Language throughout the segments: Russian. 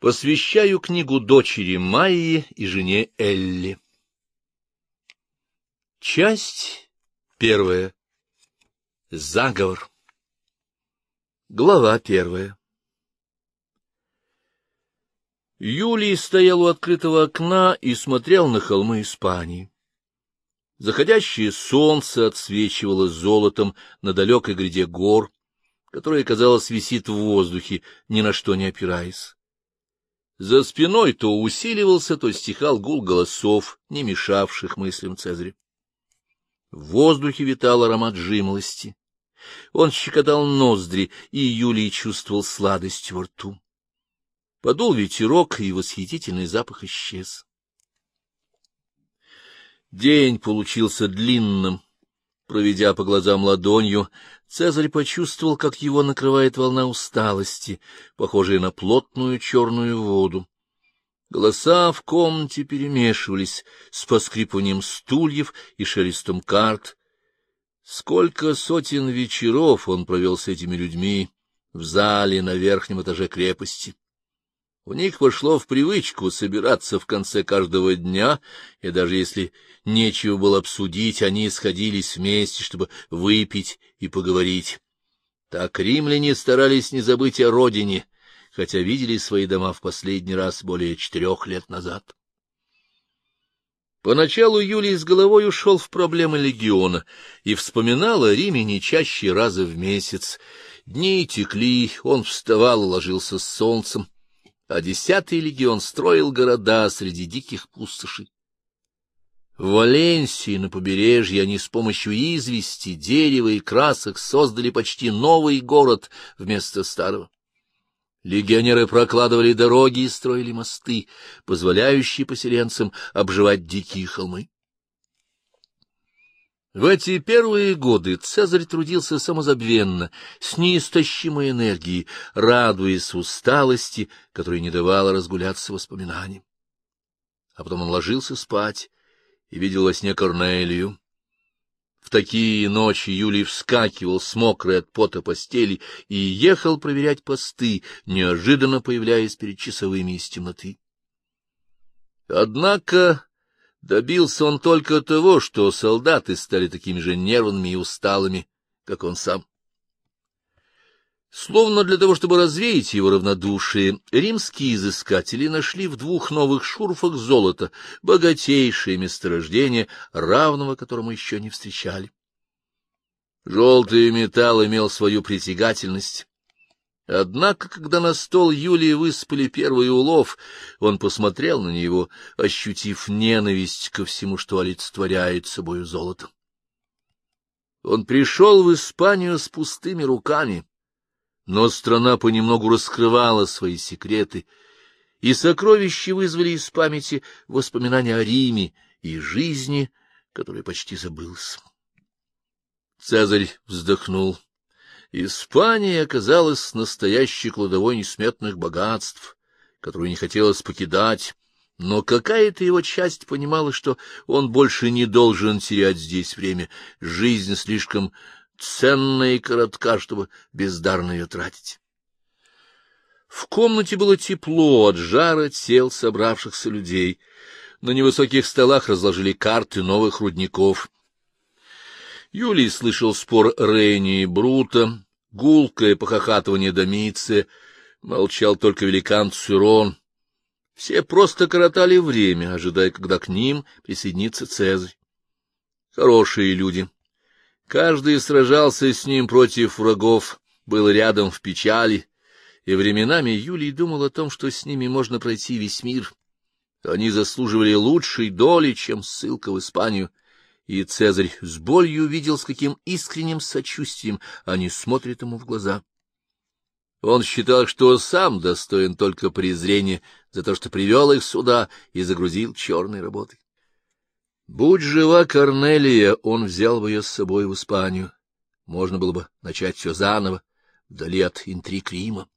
Посвящаю книгу дочери Майи и жене Элли. Часть первая. Заговор. Глава первая. Юлий стоял у открытого окна и смотрел на холмы Испании. Заходящее солнце отсвечивало золотом на далекой гряде гор, которая, казалось, висит в воздухе, ни на что не опираясь. За спиной то усиливался, то стихал гул голосов, не мешавших мыслям Цезаря. В воздухе витал аромат жимолости. Он щекотал ноздри, и Юлий чувствовал сладость во рту. Подул ветерок, и восхитительный запах исчез. День получился длинным. Проведя по глазам ладонью, Цезарь почувствовал, как его накрывает волна усталости, похожая на плотную черную воду. Голоса в комнате перемешивались с поскрипыванием стульев и шелестом карт. Сколько сотен вечеров он провел с этими людьми в зале на верхнем этаже крепости. У них вошло в привычку собираться в конце каждого дня, и даже если нечего было обсудить, они сходились вместе, чтобы выпить и поговорить. Так римляне старались не забыть о родине, хотя видели свои дома в последний раз более четырех лет назад. Поначалу Юлий с головой ушел в проблемы легиона и вспоминал о Риме не чаще раза в месяц. Дни текли, он вставал и ложился с солнцем, а десятый легион строил города среди диких пустошей. В Валенсии на побережье они с помощью извести, дерева и красок создали почти новый город вместо старого. Легионеры прокладывали дороги и строили мосты, позволяющие поселенцам обживать дикие холмы. В эти первые годы Цезарь трудился самозабвенно, с неистощимой энергией, радуясь усталости, которая не давала разгуляться воспоминаниям. А потом он ложился спать и видел во сне Корнелию. В такие ночи Юлий вскакивал с мокрой от пота постели и ехал проверять посты, неожиданно появляясь перед часовыми из темноты. Однако Добился он только того, что солдаты стали такими же нервными и усталыми, как он сам. Словно для того, чтобы развеять его равнодушие, римские изыскатели нашли в двух новых шурфах золота богатейшее месторождение, равного которому еще не встречали. Желтый металл имел свою притягательность, Однако, когда на стол Юлии выспали первый улов, он посмотрел на него, ощутив ненависть ко всему, что олицетворяет собою золото. Он пришел в Испанию с пустыми руками, но страна понемногу раскрывала свои секреты, и сокровища вызвали из памяти воспоминания о Риме и жизни, которая почти забылась. Цезарь вздохнул. Испания оказалась настоящей кладовой несметных богатств, которую не хотелось покидать, но какая-то его часть понимала, что он больше не должен терять здесь время, жизнь слишком ценная и коротка, чтобы бездарно ее тратить. В комнате было тепло от жара тел собравшихся людей. На невысоких столах разложили карты новых рудников — Юлий слышал спор Рейни и Брута, гулкое похохатывание Домиция, молчал только великан Цюрон. Все просто коротали время, ожидая, когда к ним присоединится Цезарь. Хорошие люди. Каждый сражался с ним против врагов, был рядом в печали, и временами Юлий думал о том, что с ними можно пройти весь мир. Они заслуживали лучшей доли, чем ссылка в Испанию, и Цезарь с болью видел, с каким искренним сочувствием они смотрят ему в глаза. Он считал, что сам достоин только презрения за то, что привел их сюда и загрузил черной работой. Будь жива Корнелия, он взял бы ее с собой в Испанию. Можно было бы начать все заново, вдали от интриг Рима.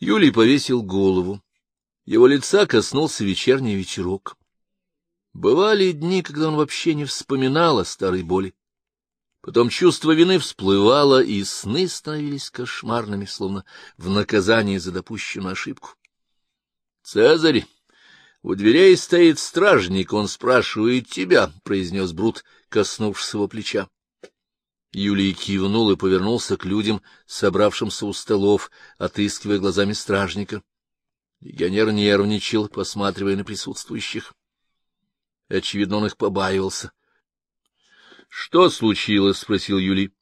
Юлий повесил голову. Его лица коснулся вечерний вечерок. Бывали дни, когда он вообще не вспоминал о старой боли. Потом чувство вины всплывало, и сны становились кошмарными, словно в наказании за допущенную ошибку. — Цезарь, у дверей стоит стражник, он спрашивает тебя, — произнес Брут, коснувшись его плеча. Юлий кивнул и повернулся к людям, собравшимся у столов, отыскивая глазами стражника. Легионер нервничал, посматривая на присутствующих. Очевидно, он их побаивался. — Что случилось? — спросил Юлий.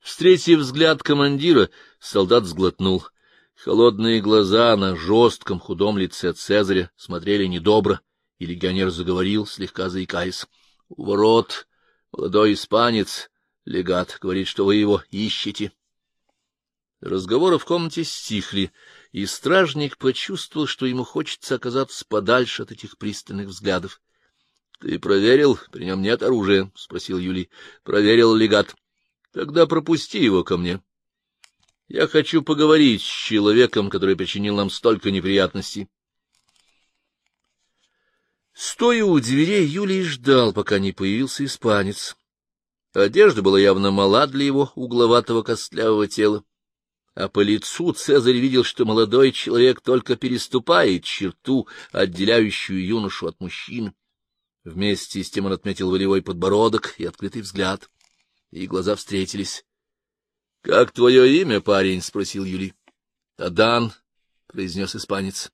Встретив взгляд командира, солдат сглотнул. Холодные глаза на жестком худом лице Цезаря смотрели недобро, и легионер заговорил, слегка заикаясь. — У ворот молодой испанец, легат, говорит, что вы его ищете. Разговоры в комнате стихли, и стражник почувствовал, что ему хочется оказаться подальше от этих пристальных взглядов. — Ты проверил? При нем нет оружия? — спросил Юлий. — Проверил легат. — Тогда пропусти его ко мне. Я хочу поговорить с человеком, который причинил нам столько неприятностей. Стоя у дверей, Юлий ждал, пока не появился испанец. Одежда была явно мала для его угловатого костлявого тела а по лицу Цезарь видел, что молодой человек только переступает черту, отделяющую юношу от мужчины. Вместе с тем он отметил волевой подбородок и открытый взгляд, и глаза встретились. — Как твое имя, парень? — спросил Юлий. — Адан, — произнес испанец.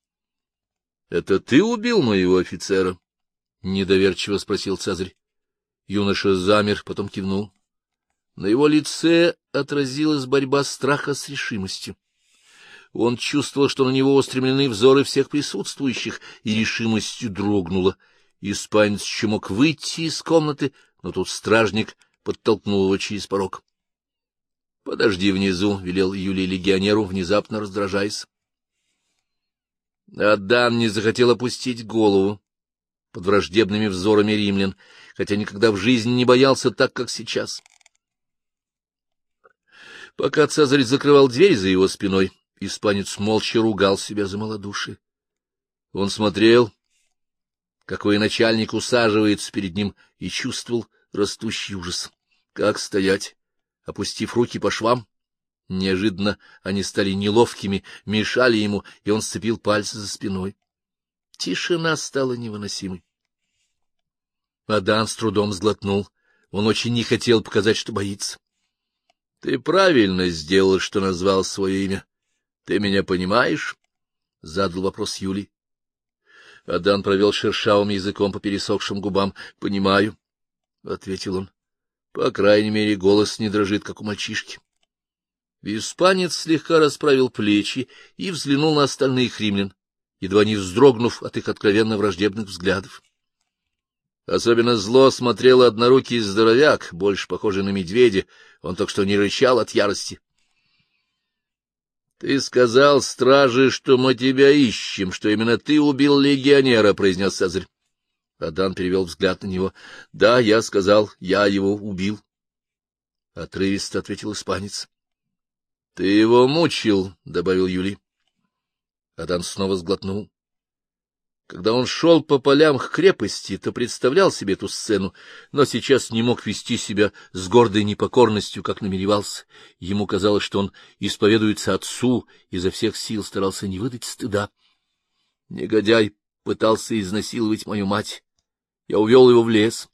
— Это ты убил моего офицера? — недоверчиво спросил Цезарь. Юноша замер, потом кивнул. На его лице отразилась борьба страха с решимостью. Он чувствовал, что на него устремлены взоры всех присутствующих, и решимостью дрогнула. Испанец еще мог выйти из комнаты, но тут стражник подтолкнул его через порог. — Подожди внизу, — велел Юлий легионеру, внезапно раздражаясь. Адан не захотел опустить голову под враждебными взорами римлян, хотя никогда в жизни не боялся так, как сейчас. — Пока Цезарь закрывал дверь за его спиной, испанец молча ругал себя за малодушие. Он смотрел, какой начальник усаживается перед ним, и чувствовал растущий ужас. Как стоять, опустив руки по швам? Неожиданно они стали неловкими, мешали ему, и он сцепил пальцы за спиной. Тишина стала невыносимой. Адан с трудом сглотнул. Он очень не хотел показать, что боится. — Ты правильно сделал, что назвал свое имя. Ты меня понимаешь? — задал вопрос Юлий. Адан провел шершавым языком по пересохшим губам. — Понимаю, — ответил он. По крайней мере, голос не дрожит, как у мальчишки. Испанец слегка расправил плечи и взглянул на остальных римлян, едва не вздрогнув от их откровенно враждебных взглядов. Особенно зло смотрел однорукий здоровяк, больше похожий на медведя, он только что не рычал от ярости. — Ты сказал страже, что мы тебя ищем, что именно ты убил легионера, — произнес Цезарь. Адан перевел взгляд на него. — Да, я сказал, я его убил. Отрывисто ответил испанец. — Ты его мучил, — добавил Юлий. Адан снова сглотнул. Когда он шел по полям к крепости, то представлял себе эту сцену, но сейчас не мог вести себя с гордой непокорностью, как намеревался. Ему казалось, что он исповедуется отцу, изо всех сил старался не выдать стыда. Негодяй пытался изнасиловать мою мать. Я увел его в лес.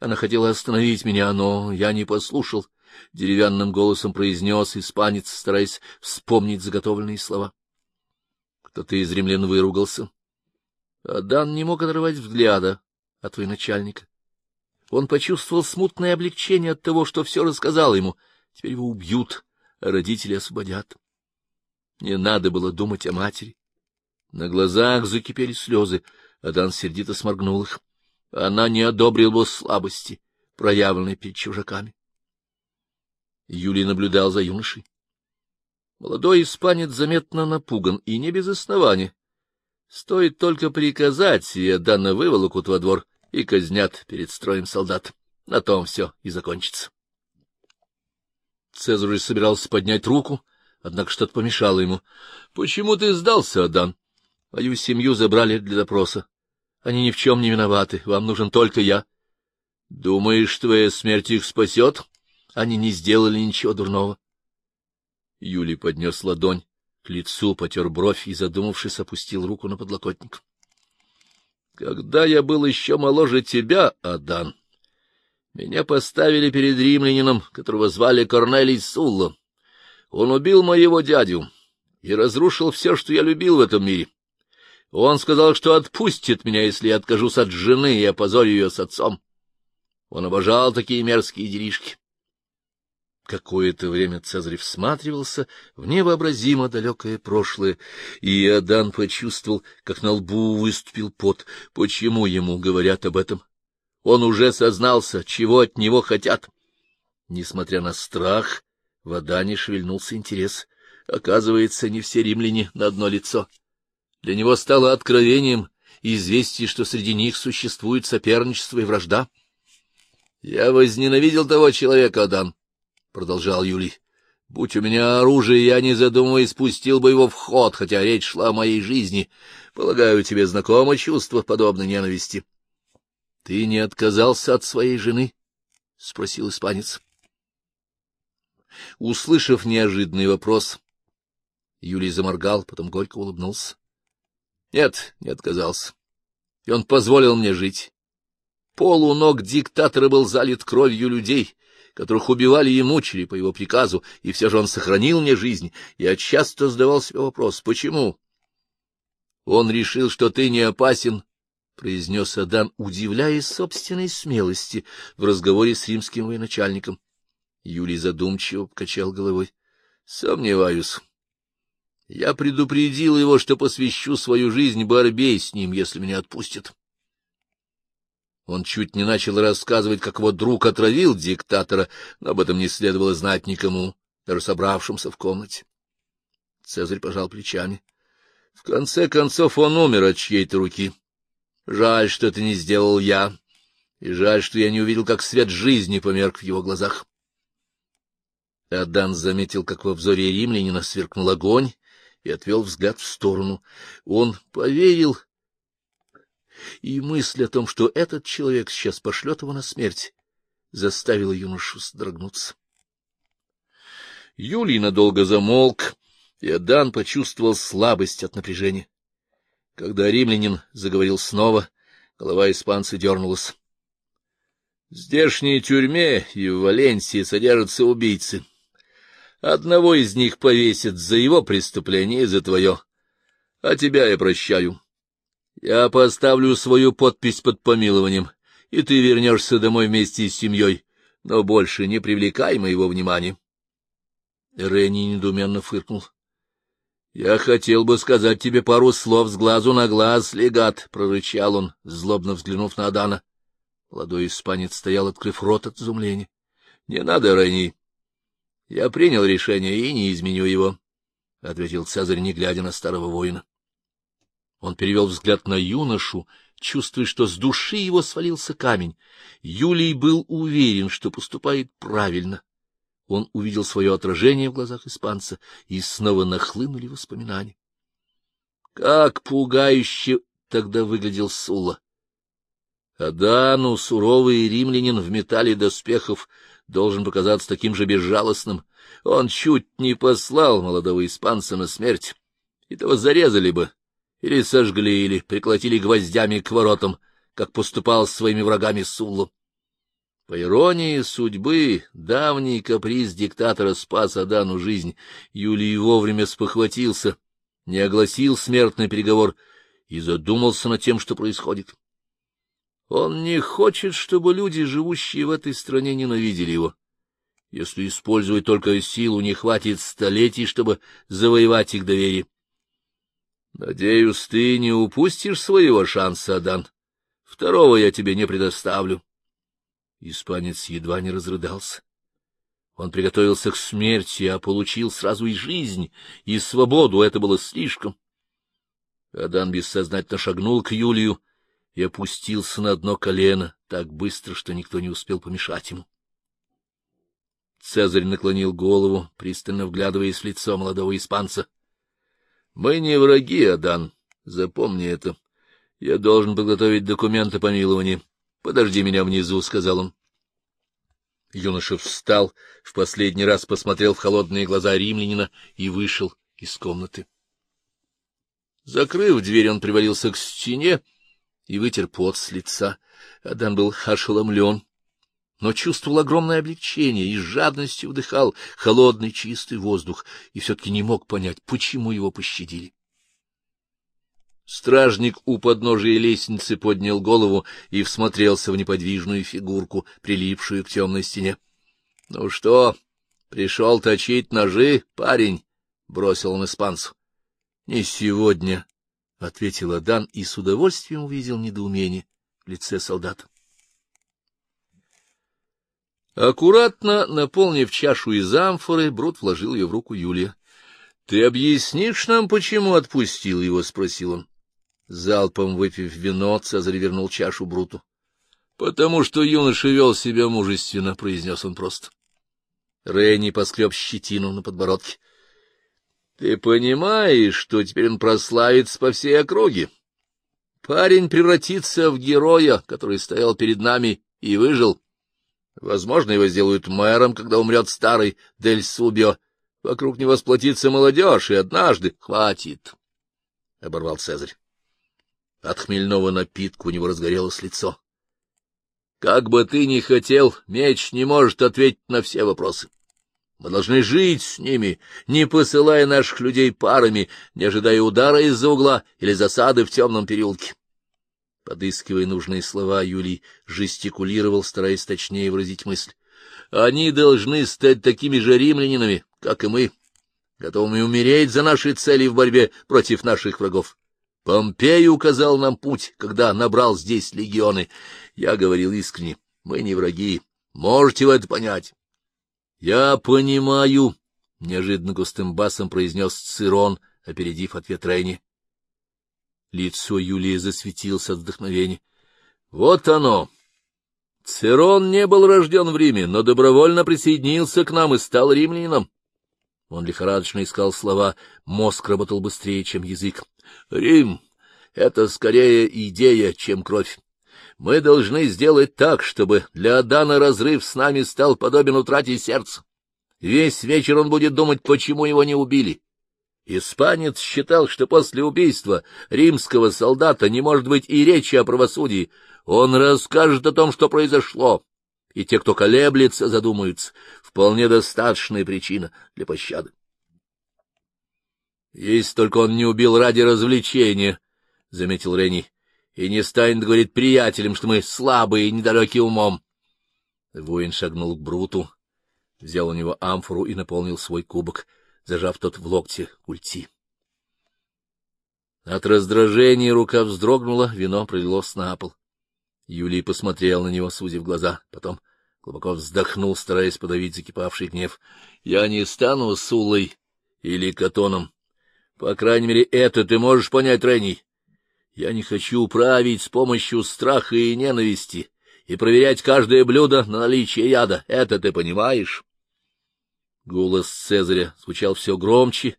Она хотела остановить меня, но я не послушал. Деревянным голосом произнес испанец, стараясь вспомнить заготовленные слова. Кто-то из римлян выругался. Дан не мог оторвать взгляда от военачальника. Он почувствовал смутное облегчение от того, что все рассказал ему. Теперь его убьют, а родители освободят. Не надо было думать о матери. На глазах закипели слезы, Адан сердито сморгнул их. Она не одобрила бы слабости, проявленной перед чужаками. Юлий наблюдал за юношей. Молодой испанец заметно напуган, и не без основания. Стоит только приказать, и Дана выволокут во двор и казнят перед строем солдат. На том все и закончится. Цезарь собирался поднять руку, однако что-то помешало ему. — Почему ты сдался, Адан? Мою семью забрали для допроса. Они ни в чем не виноваты, вам нужен только я. — Думаешь, твоя смерть их спасет? Они не сделали ничего дурного. Юлий поднес ладонь к лицу, потер бровь и, задумавшись, опустил руку на подлокотник. — Когда я был еще моложе тебя, Адан, меня поставили перед римлянином, которого звали Корнелий Сулла. Он убил моего дядю и разрушил все, что я любил в этом мире. Он сказал, что отпустит меня, если я откажусь от жены и опозорю ее с отцом. Он обожал такие мерзкие делишки. Какое-то время Цезарь всматривался в невообразимо далекое прошлое, и Адан почувствовал, как на лбу выступил пот. Почему ему говорят об этом? Он уже сознался, чего от него хотят. Несмотря на страх, в Адане шевельнулся интерес. Оказывается, не все римляне на одно лицо. Для него стало откровением известие, что среди них существует соперничество и вражда. — Я возненавидел того человека, Адан, — продолжал Юлий. — Будь у меня оружие, я, не задумываясь, спустил бы его в ход, хотя речь шла о моей жизни. Полагаю, тебе знакомо чувство подобной ненависти. — Ты не отказался от своей жены? — спросил испанец. Услышав неожиданный вопрос, Юлий заморгал, потом горько улыбнулся. — Нет, не отказался. И он позволил мне жить. Пол у ног диктатора был залит кровью людей, которых убивали и мучили по его приказу, и все же он сохранил мне жизнь. Я часто задавал себе вопрос, почему? Он решил, что ты не опасен, — произнес Адан, удивляясь собственной смелости в разговоре с римским военачальником. Юлий задумчиво покачал головой. — Сомневаюсь. Я предупредил его, что посвящу свою жизнь борьбе с ним, если меня отпустят. Он чуть не начал рассказывать, как его друг отравил диктатора, но об этом не следовало знать никому, даже собравшимся в комнате. Цезарь пожал плечами. В конце концов он умер от чьей-то руки. Жаль, что это не сделал я, и жаль, что я не увидел, как свет жизни померк в его глазах. Адан заметил, как во взоре римлянина сверкнул огонь, и отвел взгляд в сторону. Он поверил, и мысль о том, что этот человек сейчас пошлет его на смерть, заставила юношу содрогнуться. Юлий надолго замолк, и Адан почувствовал слабость от напряжения. Когда римлянин заговорил снова, голова испанца дернулась. — В здешней тюрьме и в Валенсии содержатся убийцы. Одного из них повесят за его преступление и за твое. А тебя я прощаю. Я поставлю свою подпись под помилованием, и ты вернешься домой вместе с семьей, но больше не привлекай моего внимания. Ренни недуменно фыркнул. — Я хотел бы сказать тебе пару слов с глазу на глаз, легат, — прорычал он, злобно взглянув на Адана. Молодой испанец стоял, открыв рот от изумления. — Не надо, Ренни. Я принял решение и не изменю его, — ответил Цезарь, не глядя на старого воина. Он перевел взгляд на юношу, чувствуя, что с души его свалился камень. Юлий был уверен, что поступает правильно. Он увидел свое отражение в глазах испанца, и снова нахлынули воспоминания. Как пугающе тогда выглядел Сула! Адану, суровый римлянин в металле доспехов, должен показаться таким же безжалостным. Он чуть не послал молодого испанца на смерть, и того зарезали бы, или сожгли, или приколотили гвоздями к воротам, как поступал с своими врагами Суллу. По иронии судьбы, давний каприз диктатора спас Адану жизнь. Юлий вовремя спохватился, не огласил смертный переговор и задумался над тем, что происходит. Он не хочет, чтобы люди, живущие в этой стране, ненавидели его. Если использовать только силу, не хватит столетий, чтобы завоевать их доверие. Надеюсь, ты не упустишь своего шанса, Адан. Второго я тебе не предоставлю. Испанец едва не разрыдался. Он приготовился к смерти, а получил сразу и жизнь, и свободу. Это было слишком. Адан бессознательно шагнул к Юлию и опустился на одно колено так быстро, что никто не успел помешать ему. Цезарь наклонил голову, пристально вглядываясь в лицо молодого испанца. — Мы не враги, Адан, запомни это. Я должен подготовить документы помилования. Подожди меня внизу, — сказал он. Юноша встал, в последний раз посмотрел в холодные глаза римлянина и вышел из комнаты. Закрыв дверь, он привалился к стене и вытер пот с лица. Адам был ошеломлен, но чувствовал огромное облегчение и с жадностью вдыхал холодный чистый воздух и все-таки не мог понять, почему его пощадили. Стражник у подножия лестницы поднял голову и всмотрелся в неподвижную фигурку, прилипшую к темной стене. — Ну что, пришел точить ножи, парень? — бросил он испанцу. — Не сегодня, — ответил Адан и с удовольствием увидел недоумение в лице солдата. Аккуратно наполнив чашу из амфоры, Брут вложил ее в руку Юлия. — Ты объяснишь нам, почему отпустил его? — спросил он. Залпом выпив вино, Цезарь вернул чашу Бруту. — Потому что юноша вел себя мужественно, — произнес он просто. Ренни поскреб щетину на подбородке. — Ты понимаешь, что теперь он прославится по всей округе? Парень превратится в героя, который стоял перед нами и выжил. Возможно, его сделают мэром, когда умрет старый Дель Субио. Вокруг него сплотится молодежь, и однажды хватит, — оборвал Цезарь. От хмельного напитка у него разгорелось лицо. Как бы ты ни хотел, меч не может ответить на все вопросы. Мы должны жить с ними, не посылая наших людей парами, не ожидая удара из-за угла или засады в темном переулке. Подыскивая нужные слова, Юлий жестикулировал, стараясь точнее выразить мысль. Они должны стать такими же римлянинами, как и мы, готовыми умереть за наши цели в борьбе против наших врагов. Помпей указал нам путь, когда набрал здесь легионы. Я говорил искренне, мы не враги, можете вы это понять? — Я понимаю, — неожиданно густым басом произнес Цирон, опередив ответ Рейни. Лицо Юлии засветилось от вдохновения. — Вот оно! Цирон не был рожден в Риме, но добровольно присоединился к нам и стал римлянином. Он лихорадочно искал слова, мозг работал быстрее, чем язык. Рим — это скорее идея, чем кровь. Мы должны сделать так, чтобы для Адана разрыв с нами стал подобен утрате сердца. Весь вечер он будет думать, почему его не убили. Испанец считал, что после убийства римского солдата не может быть и речи о правосудии. Он расскажет о том, что произошло, и те, кто колеблется, задумаются. Вполне достаточная причина для пощады. — Если только он не убил ради развлечения, — заметил Ренни, — и не станет говорить приятелям, что мы слабые и недалекие умом. Воин шагнул к Бруту, взял у него амфору и наполнил свой кубок, зажав тот в локте культи. От раздражения рука вздрогнула, вино пролилось на пол. Юлий посмотрел на него, сузив глаза, потом глубоко вздохнул, стараясь подавить закипавший гнев. — Я не стану Сулой или Катоном, по крайней мере, это ты можешь понять, Ренни. Я не хочу править с помощью страха и ненависти и проверять каждое блюдо на наличие яда. Это ты понимаешь? Голос Цезаря звучал все громче,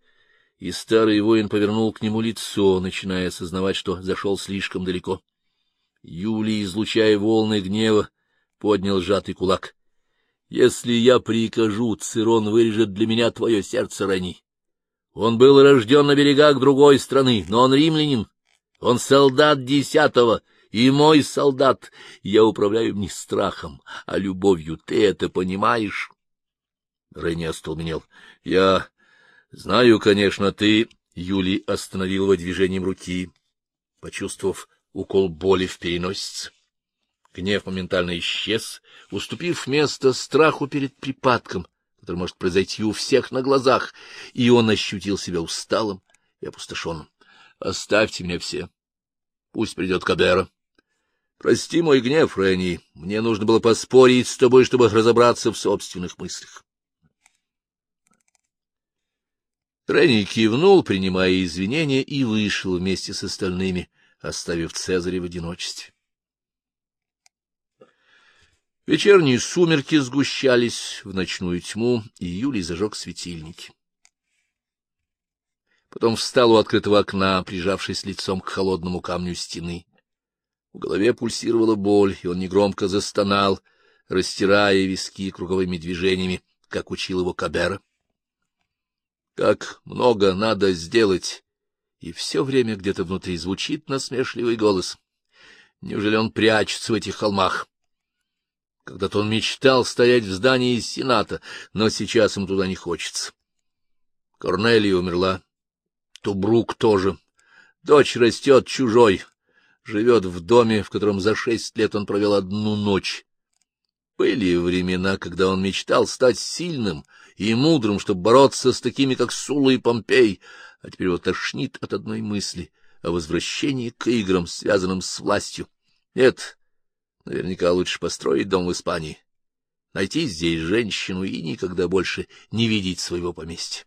и старый воин повернул к нему лицо, начиная осознавать, что зашел слишком далеко. Юлий, излучая волны гнева, поднял сжатый кулак. — Если я прикажу, Цирон вырежет для меня твое сердце, Ренни. Он был рожден на берегах другой страны, но он римлянин. Он солдат десятого, и мой солдат. Я управляю не страхом, а любовью. Ты это понимаешь? Ренни остолбенел. — Я знаю, конечно, ты... Юлий остановил его движением руки, почувствовав укол боли в переносице. Гнев моментально исчез, уступив место страху перед припадком, который может произойти у всех на глазах, и он ощутил себя усталым и опустошенным. — Оставьте меня все. Пусть придет Кадера. Прости мой гнев, Ренни. Мне нужно было поспорить с тобой, чтобы разобраться в собственных мыслях. Ренни кивнул, принимая извинения, и вышел вместе с остальными, оставив Цезаря в одиночестве. Вечерние сумерки сгущались в ночную тьму, и Юлий зажег светильники. Потом встал у открытого окна, прижавшись лицом к холодному камню стены. В голове пульсировала боль, и он негромко застонал, растирая виски круговыми движениями, как учил его Кабера. Как много надо сделать! И все время где-то внутри звучит насмешливый голос. Неужели он прячется в этих холмах? Когда-то он мечтал стоять в здании Сената, но сейчас ему туда не хочется. Корнелия умерла. Тубрук тоже. Дочь растет чужой, живет в доме, в котором за шесть лет он провел одну ночь. Были времена, когда он мечтал стать сильным и мудрым, чтобы бороться с такими, как Сула и Помпей, а теперь его тошнит от одной мысли о возвращении к играм, связанным с властью. Нет, наверняка лучше построить дом в Испании, найти здесь женщину и никогда больше не видеть своего поместья.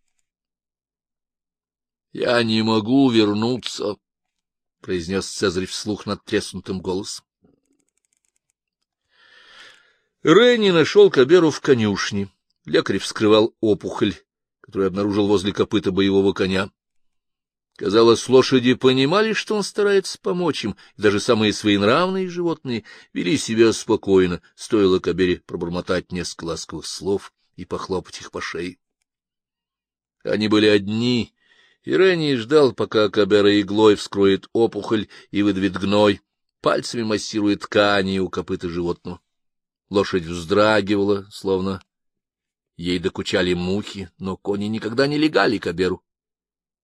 — Я не могу вернуться, — произнес Цезарь вслух над треснутым голосом. Ренни нашел Каберу в конюшне. Лекарь вскрывал опухоль, которую обнаружил возле копыта боевого коня. Казалось, лошади понимали, что он старается помочь им, и даже самые своенравные животные вели себя спокойно, стоило Кабере пробормотать несколько ласковых слов и похлопать их по шее. Они были одни, и Ренни ждал, пока Кабера иглой вскроет опухоль и выдавит гной, пальцами массирует ткани у копыта животного. Лошадь вздрагивала, словно ей докучали мухи, но кони никогда не легали к оберу,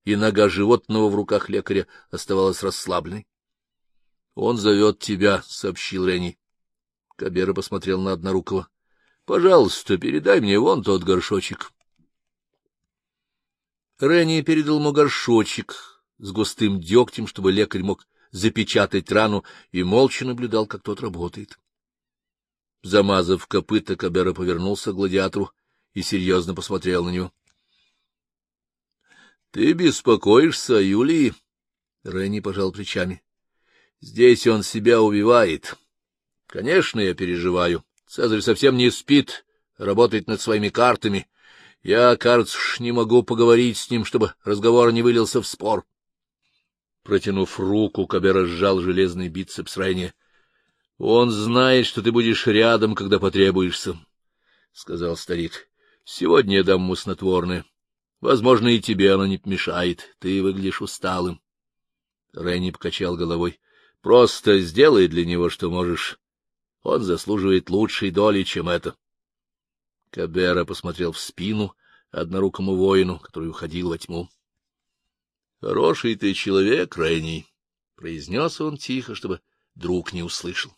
и нога животного в руках лекаря оставалась расслабленной. — Он зовет тебя, — сообщил Ренни. Кабера посмотрел на Однорукого. — Пожалуйста, передай мне вон тот горшочек. Ренни передал ему горшочек с густым дегтем, чтобы лекарь мог запечатать рану, и молча наблюдал, как тот работает. Замазав копыта, Кабера повернулся к гладиатору и серьезно посмотрел на него. — Ты беспокоишься, Юлии? Ренни пожал плечами. — Здесь он себя убивает. Конечно, я переживаю. Цезарь совсем не спит, работает над своими картами. Я, кажется, не могу поговорить с ним, чтобы разговор не вылился в спор. Протянув руку, Кабера сжал железный бицепс Ренни. Он знает, что ты будешь рядом, когда потребуешься, — сказал старик. — Сегодня я дам ему. Возможно, и тебе оно не помешает. Ты выглядишь усталым. Ренни покачал головой. — Просто сделай для него, что можешь. Он заслуживает лучшей доли, чем это. Кабера посмотрел в спину однорукому воину, который уходил во тьму. — Хороший ты человек, Ренни, — произнес он тихо, чтобы друг не услышал.